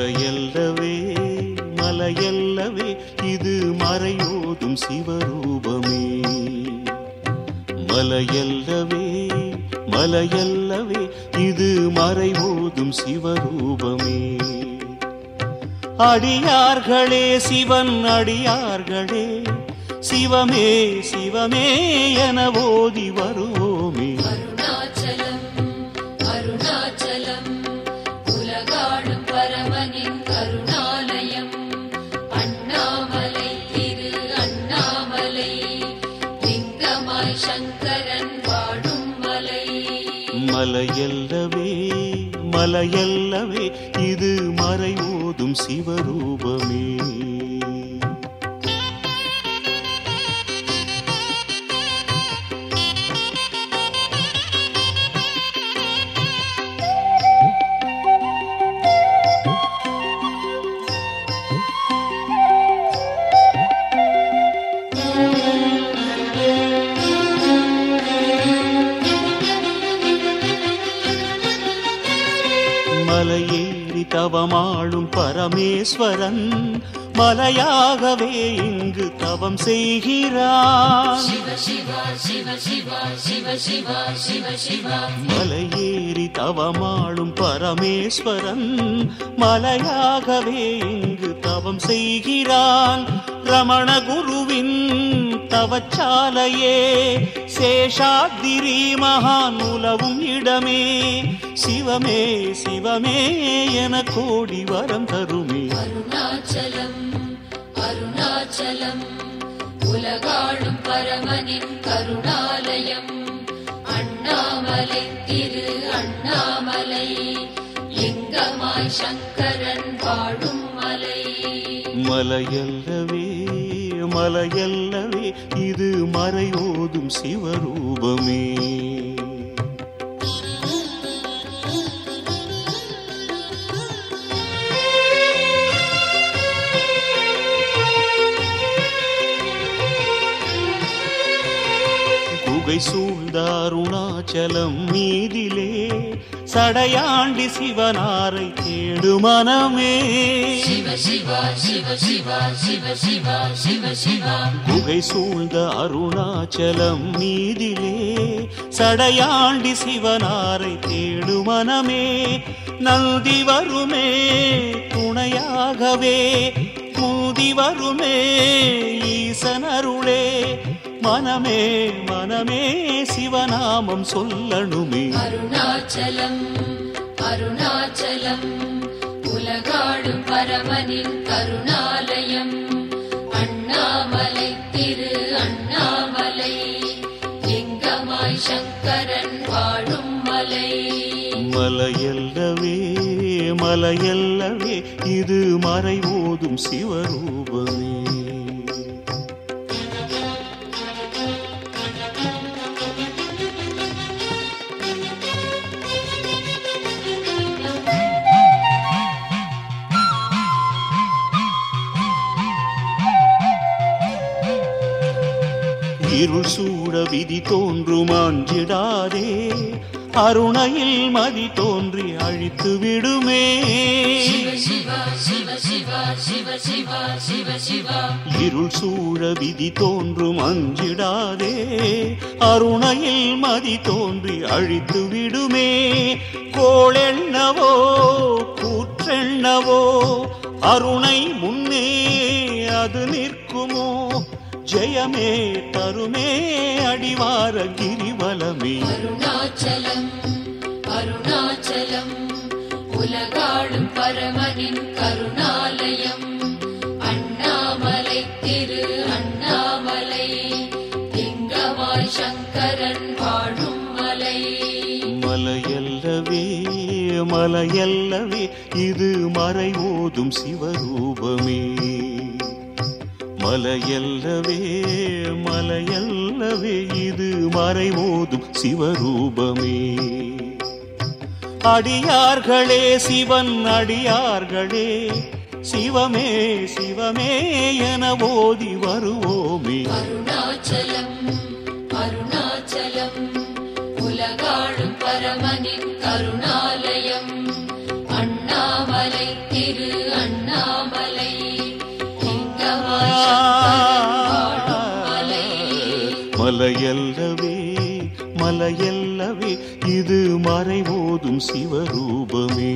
மலையல்லவே மலையல்லவே இது மறையோதும் சிவரூபமே. மலையல்லவே மலையல்லவே இது மறைவோதும் சிவரூபமே. அடியார்களே சிவன் அடியார்களே சிவமே சிவமே என ஓதி வருவோமே. பரமனின் கருணாலயம். அண்ணாமலை திரு அண்ணாமலை. லிங்கமாய் சங்கரன் வாடும் மலை. மலையல்லவே மலையல்லவே இது மறைவோதும் சிவரூபமே. மலையேறி தவமாளும் பரமேஸ்வரன் மலையாகவே இங்கு தவம் செய்கிறான். மலையேறி தவமாளும் பரமேஸ்வரன் மலையாகவே இங்கு தவம் செய்கிறான். ரமண குருவின் தவச்சாலையே சேஷாத்திரி மகான் உலவும் இடமே. சிவமே சிவமே என கோடி வரம் தருமே. அருணாச்சலம் அருணாச்சலம் உலகாடும் பரமனின் கருணாலயம். அண்ணாமலை திரு அண்ணாமலை லிங்கமாய் சங்கரன் வாடும் மலை. மலையல்லவே மலையல்லவே இது மறையோதும் சிவரூபமே. குகை சூழ்ந்தாருணாச்சலம் மீதிலே. சடையாண்டி சிவனாரை தேடு மனமே சிவ சிவா சிவ சிவா சிவ சிவா சிவ சிவா. குகை சூழ்ந்த அருணாச்சலம் மீதிலே சடையாண்டி சிவனாரை தேடு மனமே நந்தி வருமே துணையாகவே மூதி வருமே ஈசனருளே. மனமே மனமே சிவநாமம் சொல்லணுமே. அருணாச்சலம் அருணாச்சலம் உலகாடும் பரமனின் கருணாலயம். அண்ணாமலை திரு அண்ணாமலை லிங்கமாய் சங்கரன் வாழும் மலை. மலையல்லவே மலையல்லவே இது மறைவோதும் சிவரூபமே. இருள் சூட விதி தோன்றும் அஞ்சிடாதே அருணையில் மதி தோன்றி அழித்து விடுமே. இருள் சூழ விதி தோன்றும் அஞ்சிடாதே அருணையில் மதி தோன்றி அழித்து விடுமே. கோளெண்ணவோ கூற்றெண்ணவோ அருணை முன்னே அது நிற்க ஜெயமே தருமே அடிவார கிரிவலமே அருணாச்சலம் அருணாச்சலம் உலகாடும் பரமனின் கருணாலயம். அண்ணாமலை திரு அண்ணாமலை லிங்கமாய் சங்கரன் வாழும் மலை. மலையல்லவே மலையல்லவே இது மறைவோதும் சிவரூபமே. மலையல்லவே மலையல்லவே இது மறைவோதும் சிவரூபமே. அடியார்களே சிவன் அடியார்களே சிவமே சிவமே என ஓதி வருவோமே. அருணாச்சலம் அருணாச்சலம் உலகாடும் பரமனின் கருணாலயம். மலையல்லவே மலையல்லவே இது மறைவோதும் சிவரூபமே.